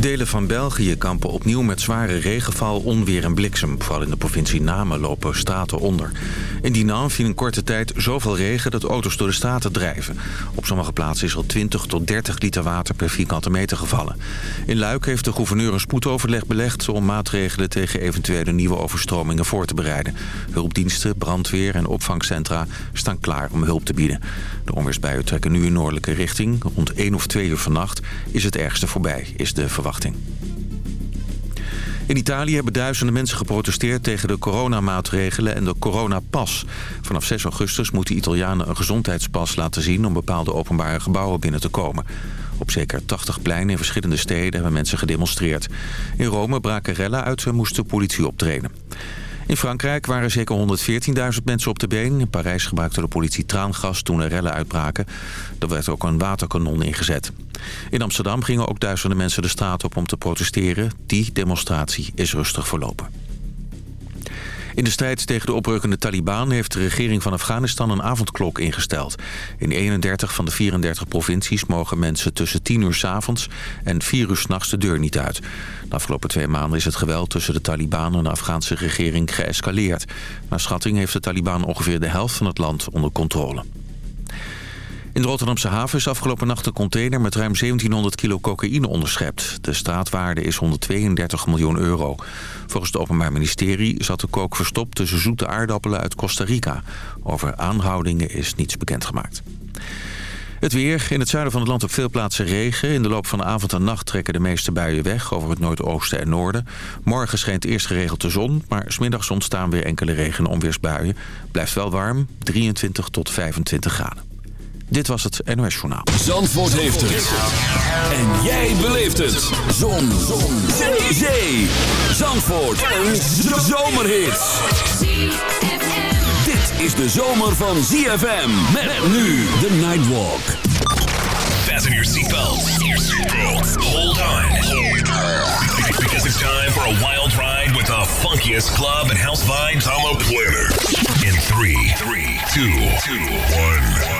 Delen van België kampen opnieuw met zware regenval, onweer en bliksem. Vooral in de provincie Namen lopen straten onder. In Dinant viel in korte tijd zoveel regen dat auto's door de straten drijven. Op sommige plaatsen is al 20 tot 30 liter water per vierkante meter gevallen. In Luik heeft de gouverneur een spoedoverleg belegd... om maatregelen tegen eventuele nieuwe overstromingen voor te bereiden. Hulpdiensten, brandweer en opvangcentra staan klaar om hulp te bieden. De onweersbuien trekken nu in noordelijke richting. Rond 1 of 2 uur vannacht is het ergste voorbij, is de verwachting. In Italië hebben duizenden mensen geprotesteerd tegen de coronamaatregelen en de coronapas. Vanaf 6 augustus moeten Italianen een gezondheidspas laten zien om bepaalde openbare gebouwen binnen te komen. Op zeker 80 pleinen in verschillende steden hebben mensen gedemonstreerd. In Rome braken rellen uit en moest de politie optreden. In Frankrijk waren zeker 114.000 mensen op de been. In Parijs gebruikte de politie traangas toen er rellen uitbraken. Er werd ook een waterkanon ingezet. In Amsterdam gingen ook duizenden mensen de straat op om te protesteren. Die demonstratie is rustig verlopen. In de strijd tegen de oprukkende Taliban heeft de regering van Afghanistan een avondklok ingesteld. In 31 van de 34 provincies mogen mensen tussen 10 uur s avonds en 4 uur s'nachts de deur niet uit. De afgelopen twee maanden is het geweld tussen de Taliban en de Afghaanse regering geëscaleerd. Naar schatting heeft de Taliban ongeveer de helft van het land onder controle. In de Rotterdamse haven is afgelopen nacht een container met ruim 1700 kilo cocaïne onderschept. De straatwaarde is 132 miljoen euro. Volgens het Openbaar Ministerie zat de kook verstopt tussen zoete aardappelen uit Costa Rica. Over aanhoudingen is niets bekendgemaakt. Het weer. In het zuiden van het land op veel plaatsen regen. In de loop van de avond en nacht trekken de meeste buien weg over het noordoosten en noorden. Morgen schijnt eerst geregeld de zon, maar smiddags ontstaan weer enkele regen- en onweersbuien. Blijft wel warm, 23 tot 25 graden. Dit was het NOS Journaal. Zandvoort heeft het. En jij beleeft het. Zon. Zon. Zee. Zee. Zandvoort. Een zomerhit. Dit is de zomer van ZFM. Met nu de Nightwalk. Fasten your seatbelts. Hold on. Because it's time for a wild ride with the funkiest club and house vibes. I'm a planner. In three, three, two, two, one, one.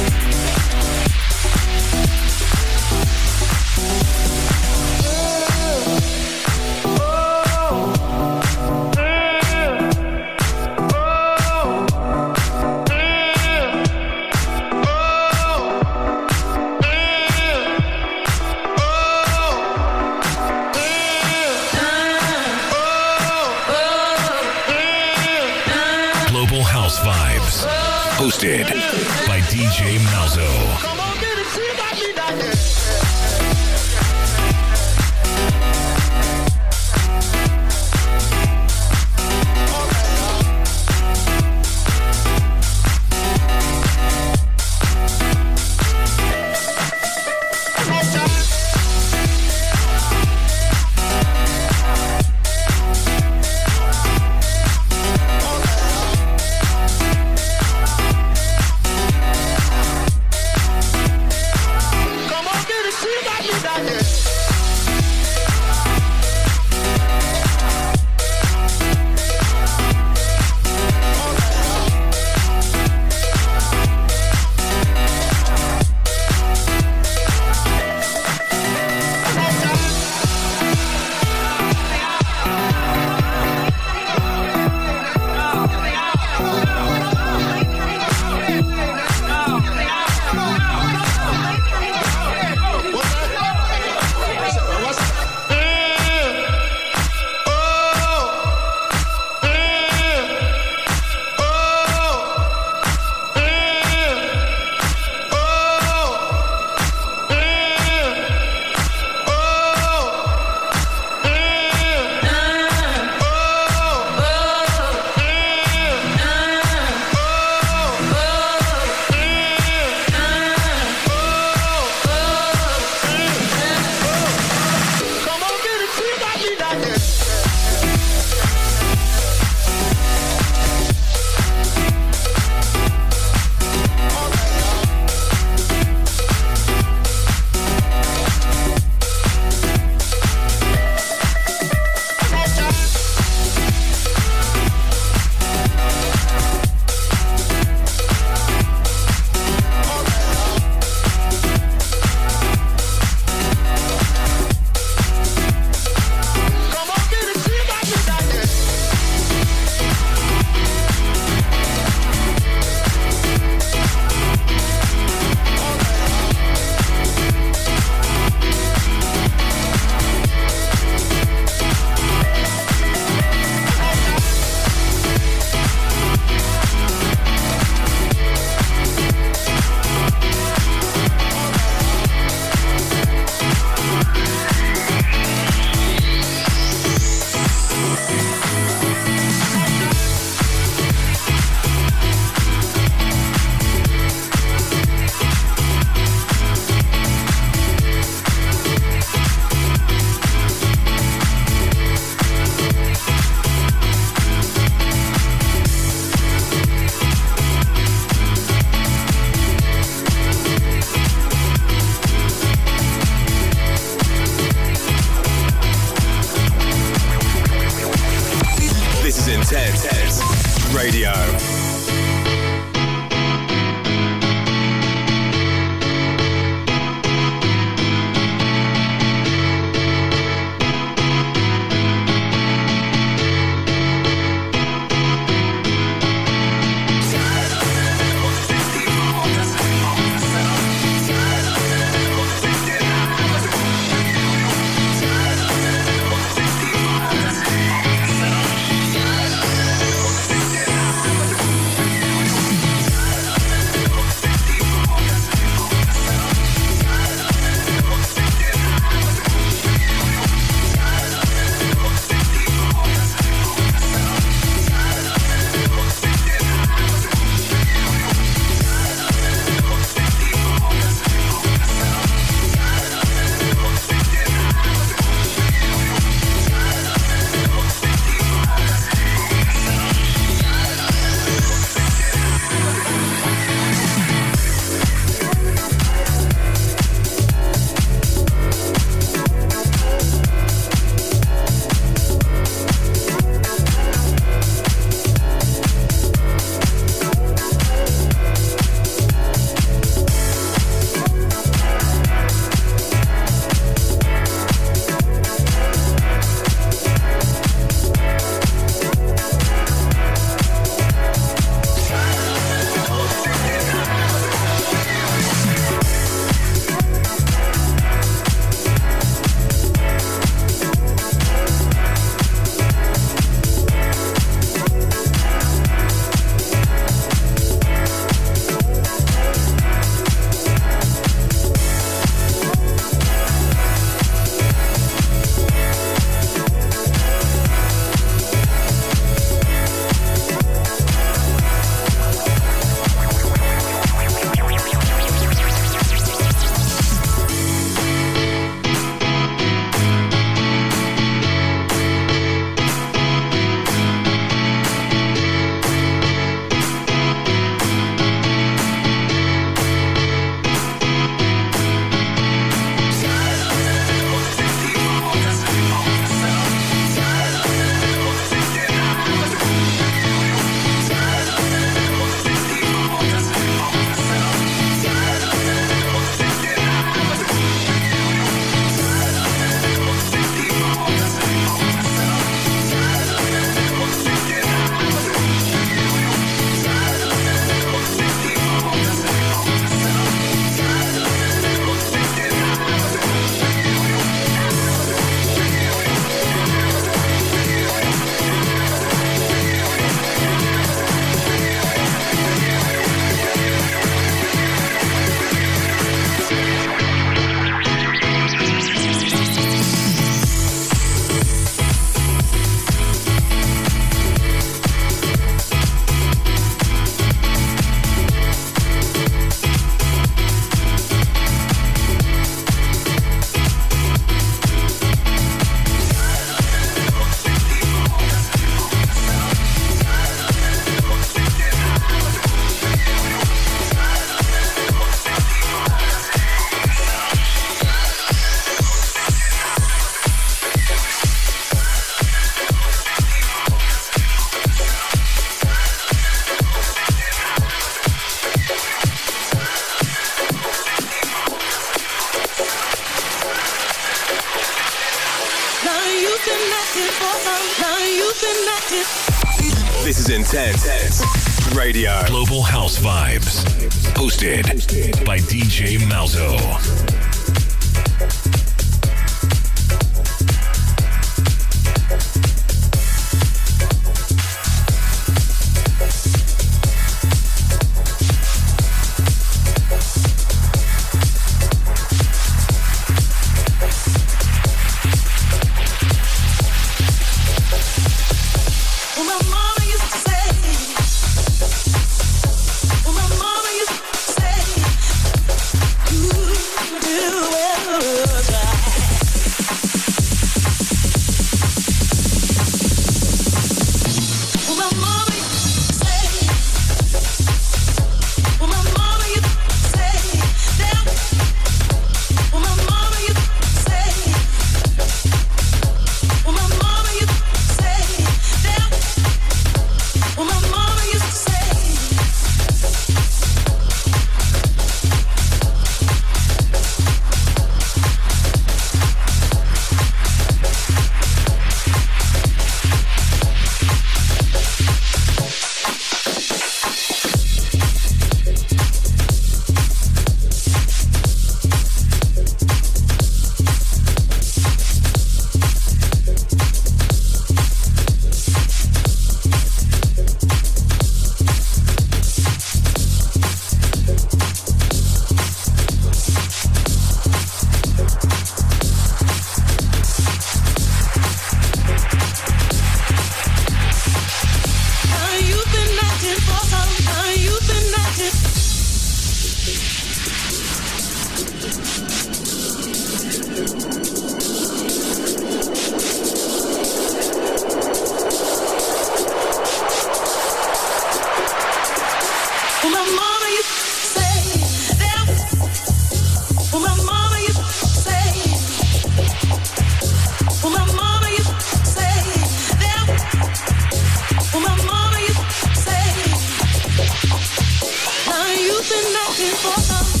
been looking for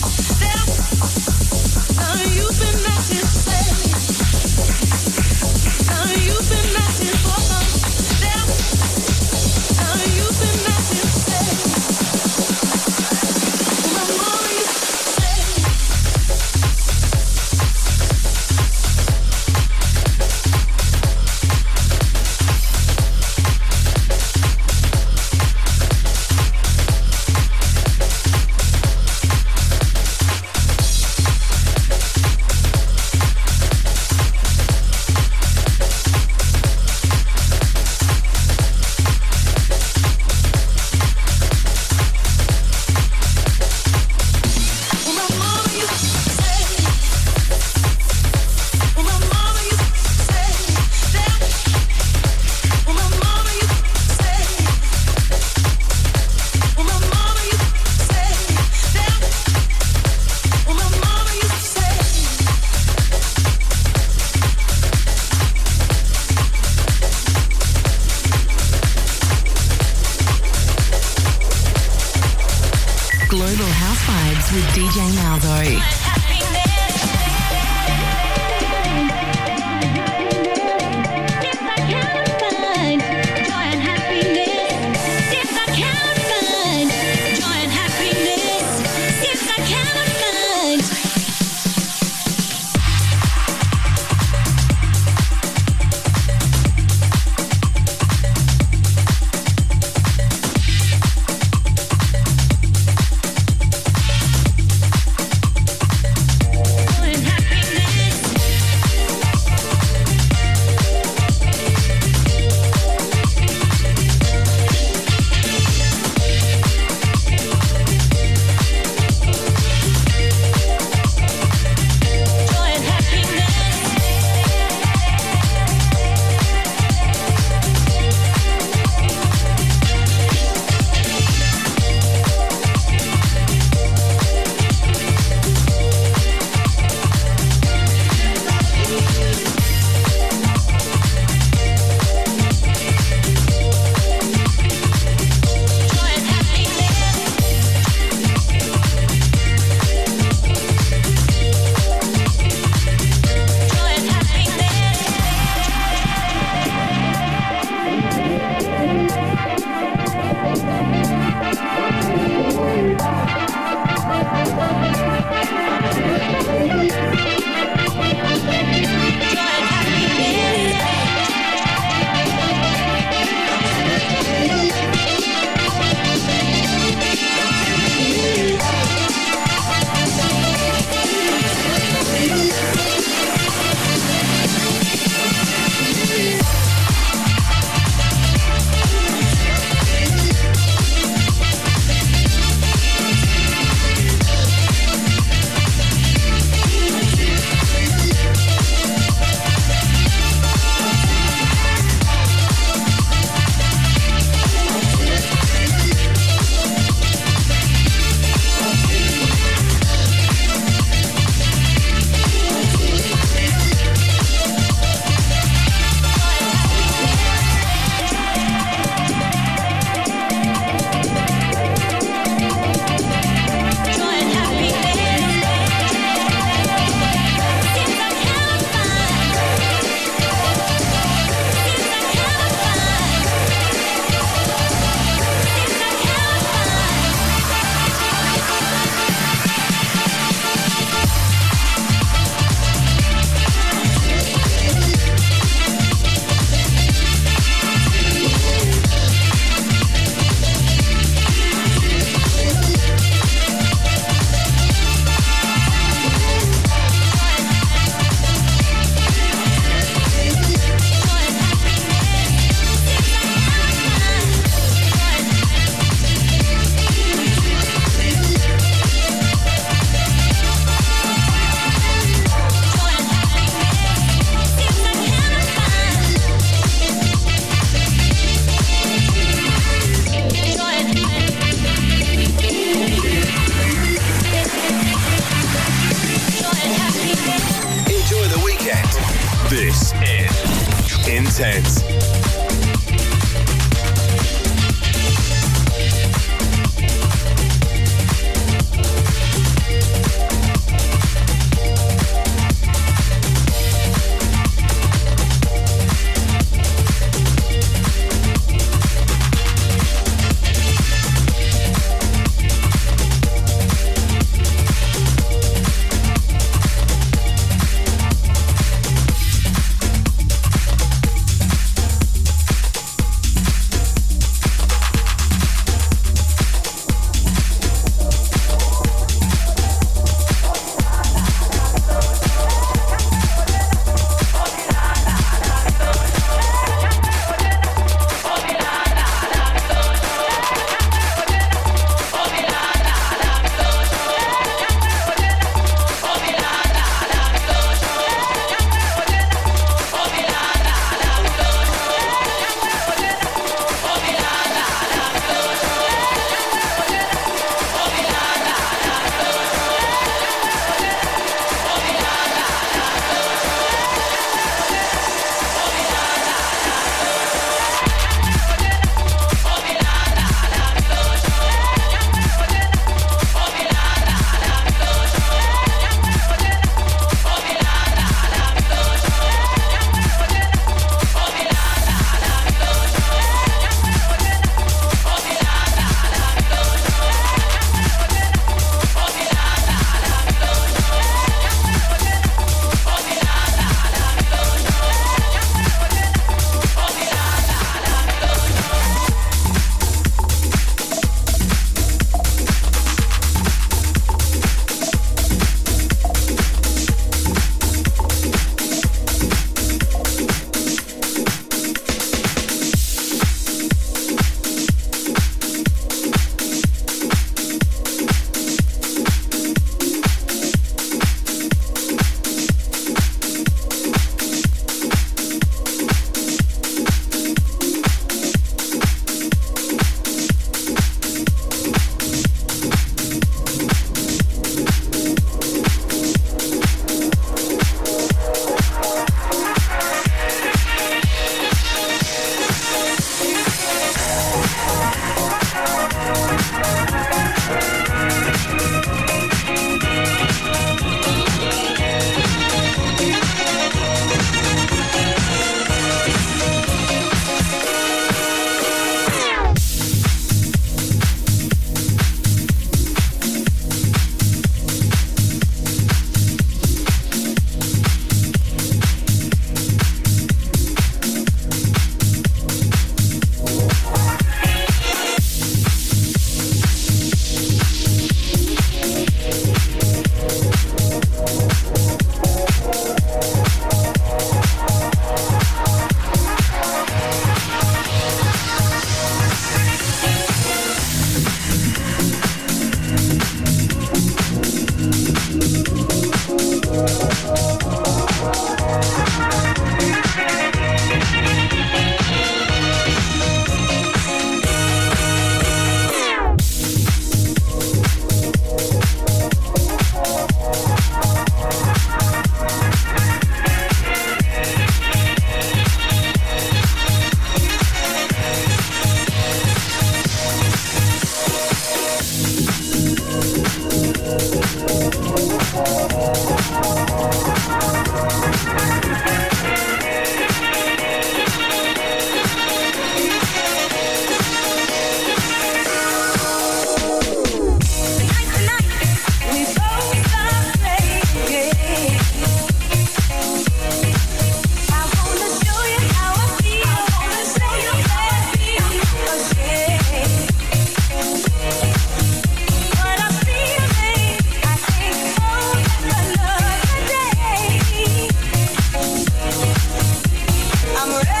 I'm ready.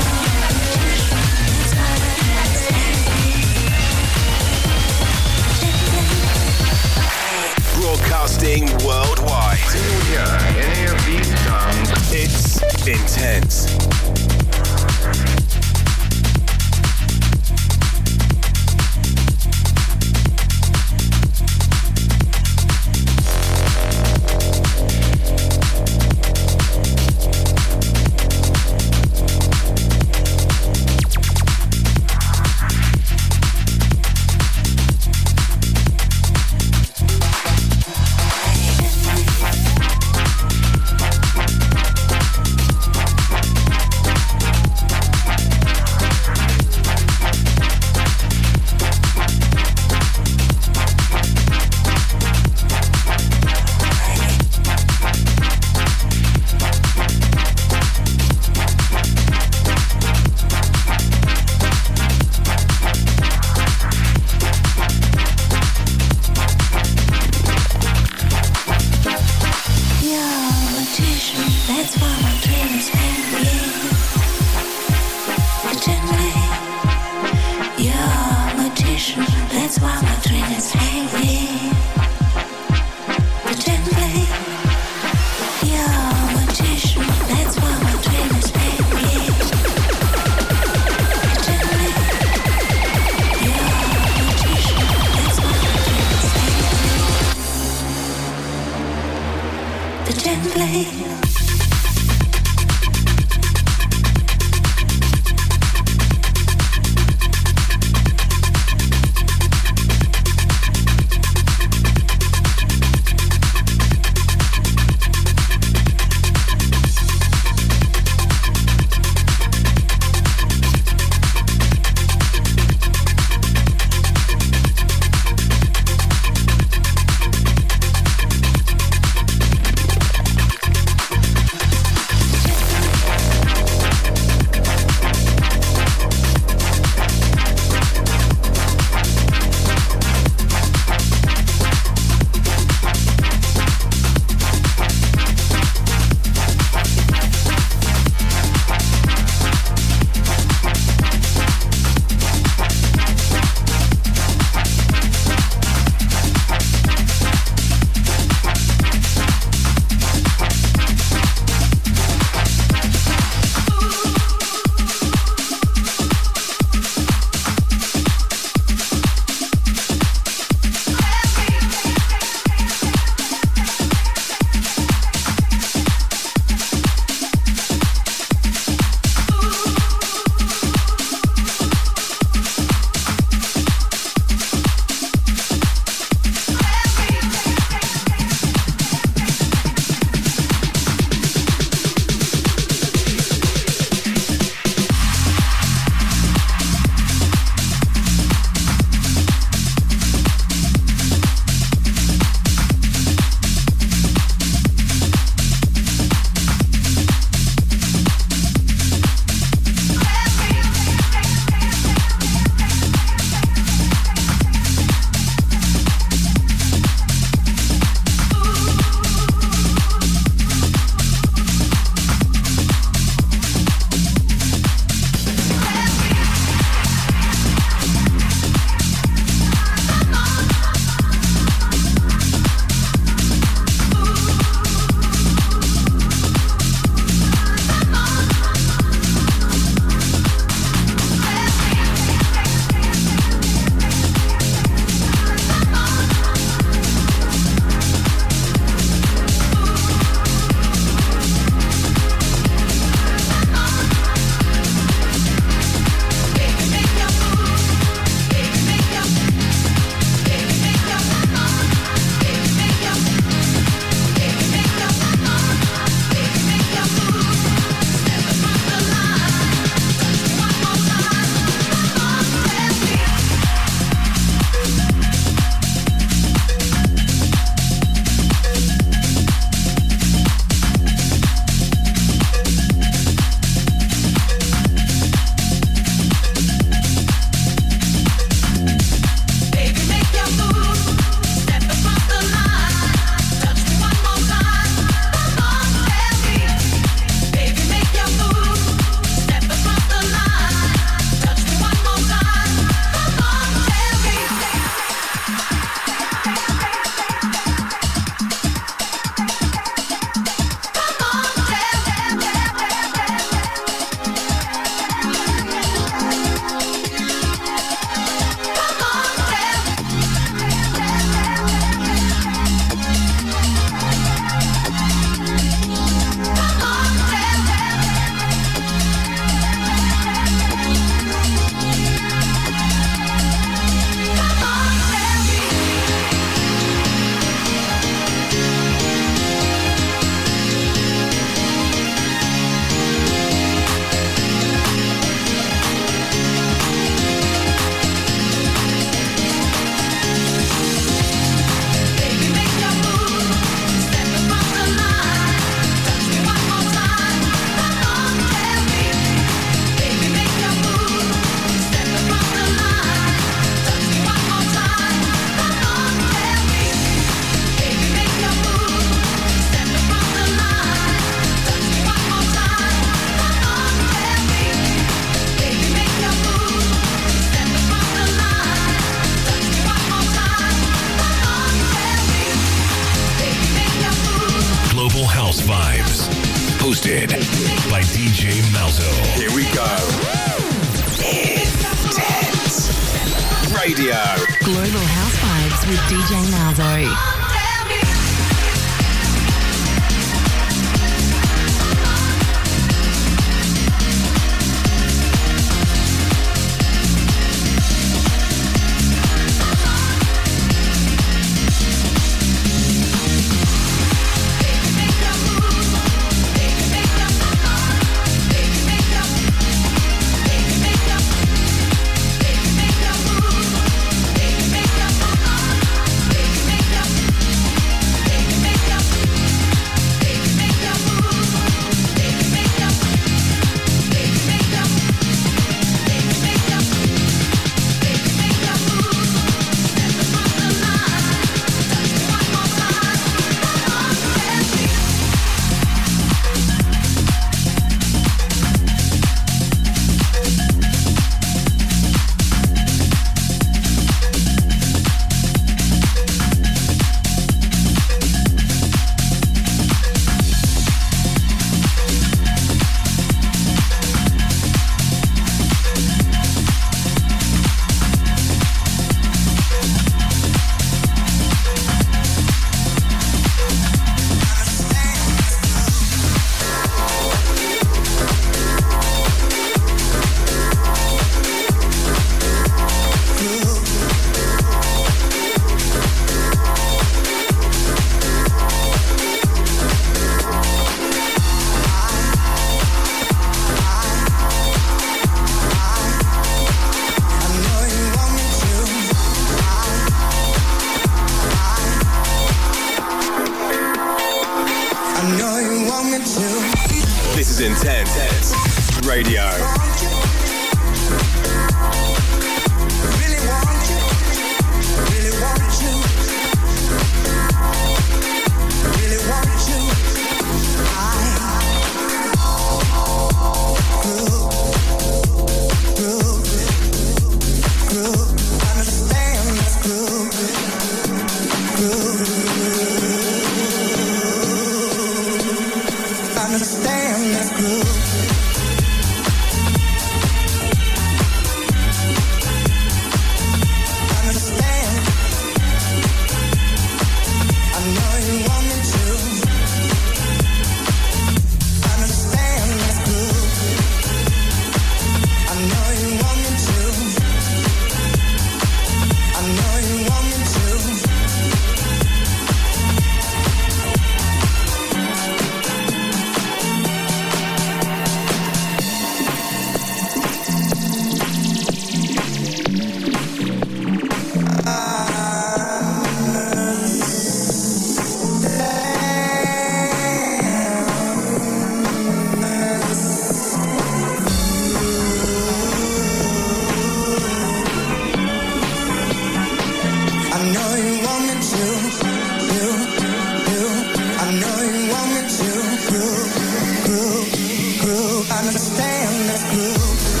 understand that's good.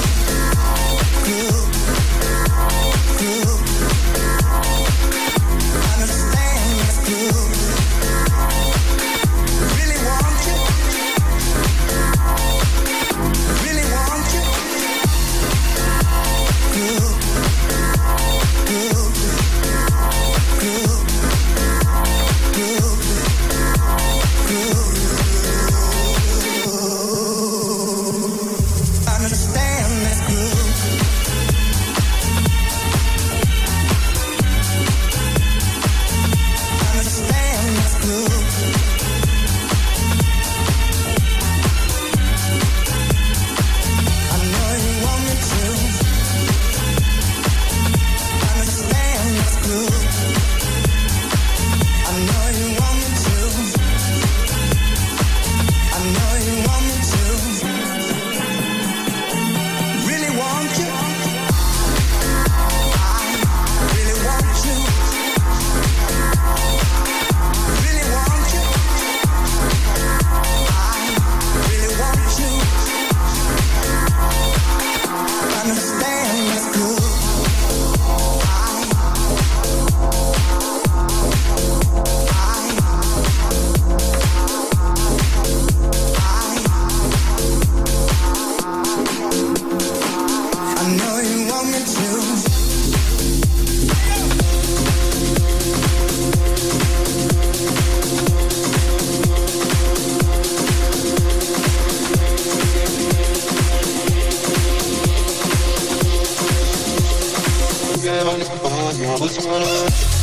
What's going?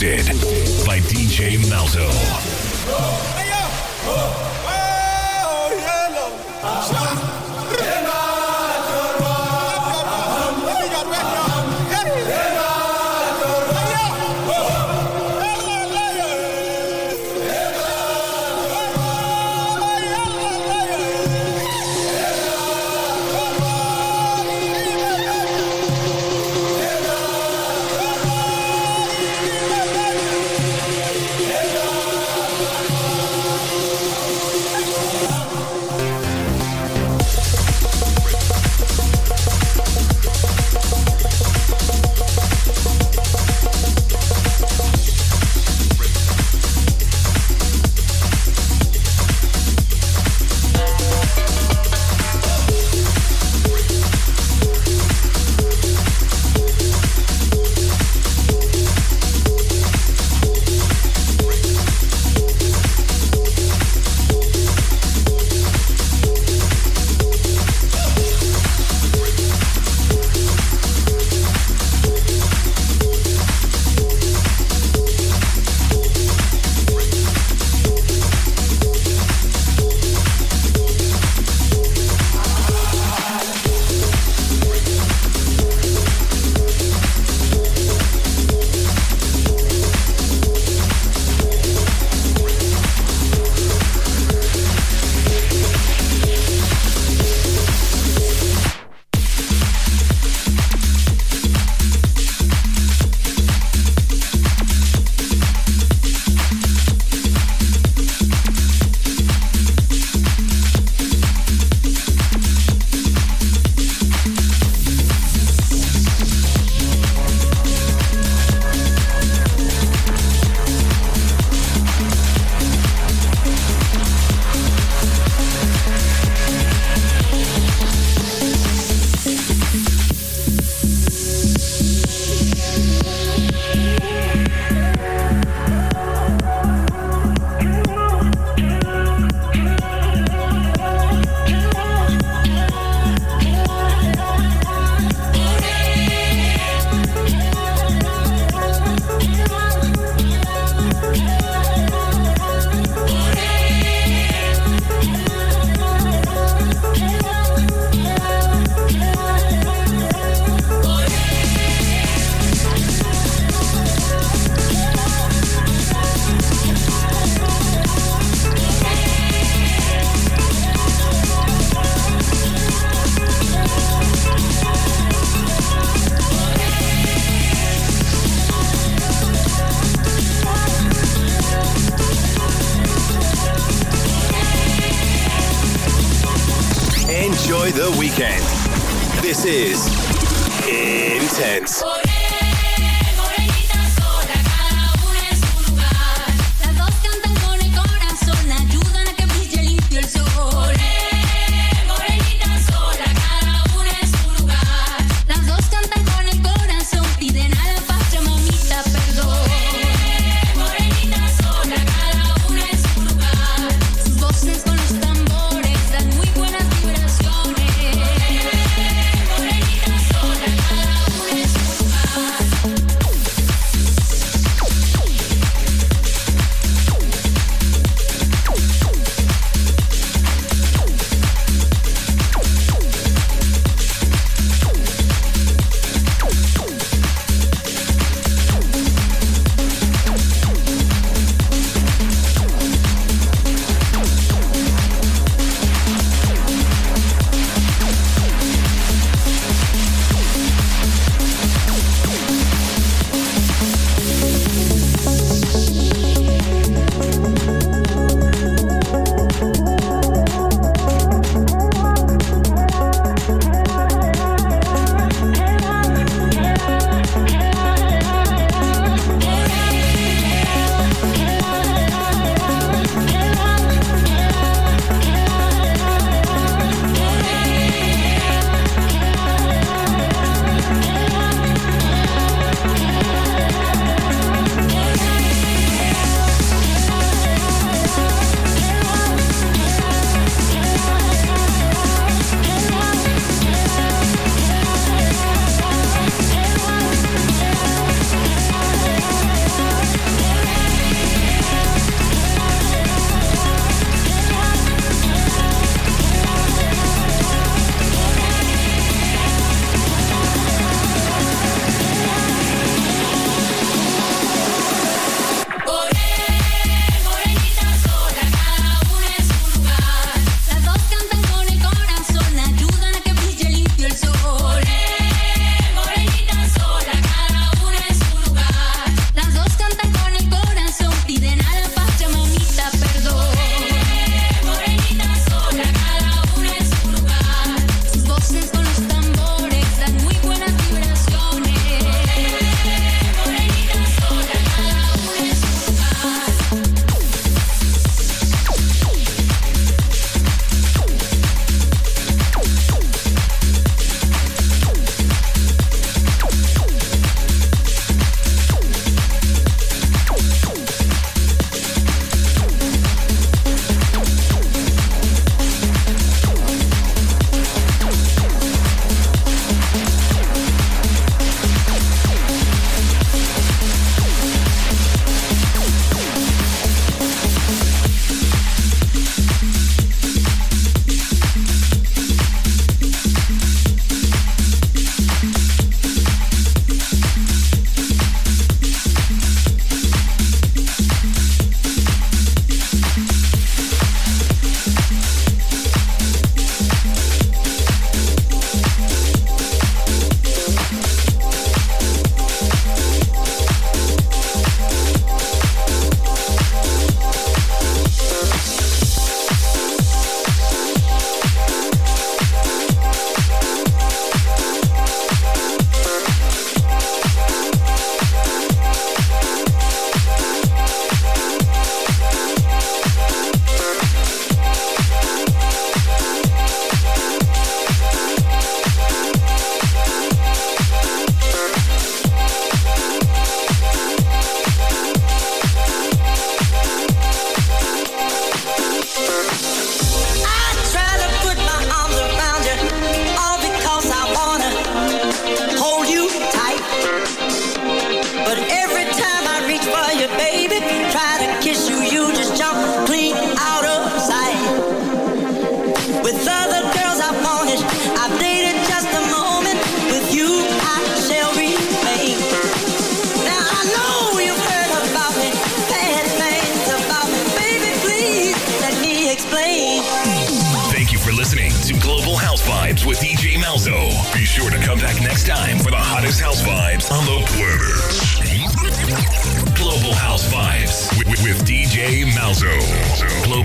By DJ Malzo. Oh, hey, oh, oh, oh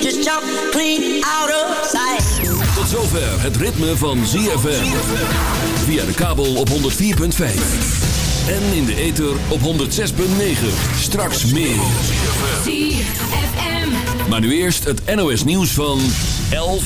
just jump clean out of sight. Tot zover het ritme van ZFM. Via de kabel op 104.5. En in de ether op 106.9. Straks meer. ZFM. Maar nu eerst het NOS nieuws van 11.